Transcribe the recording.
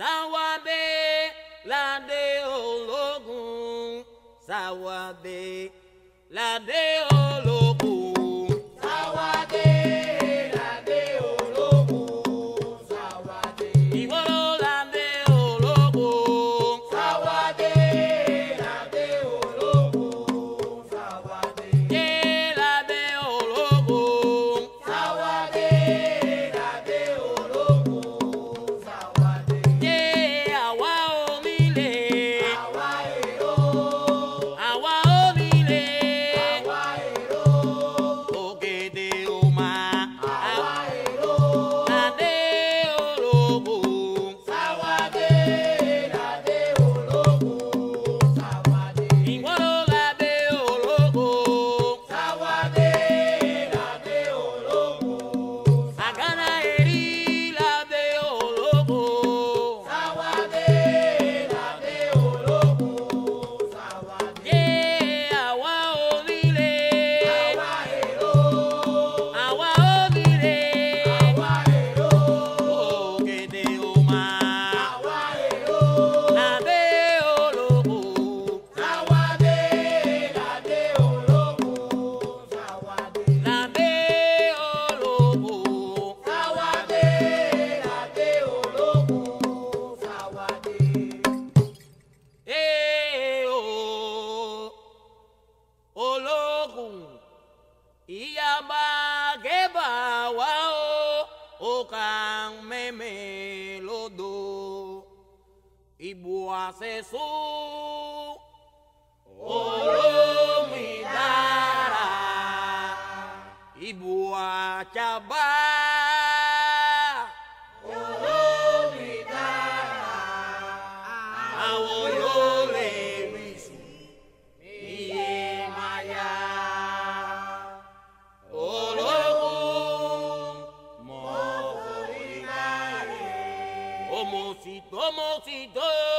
sáwádé ládé ológun sáwádé ládé ológun. ìyá máa gé bà wá o ó kà ń mẹ́mẹ́ lódò ìbò àṣẹ sóò olómìnira ìbò àjàbá. Mosito, Mosito.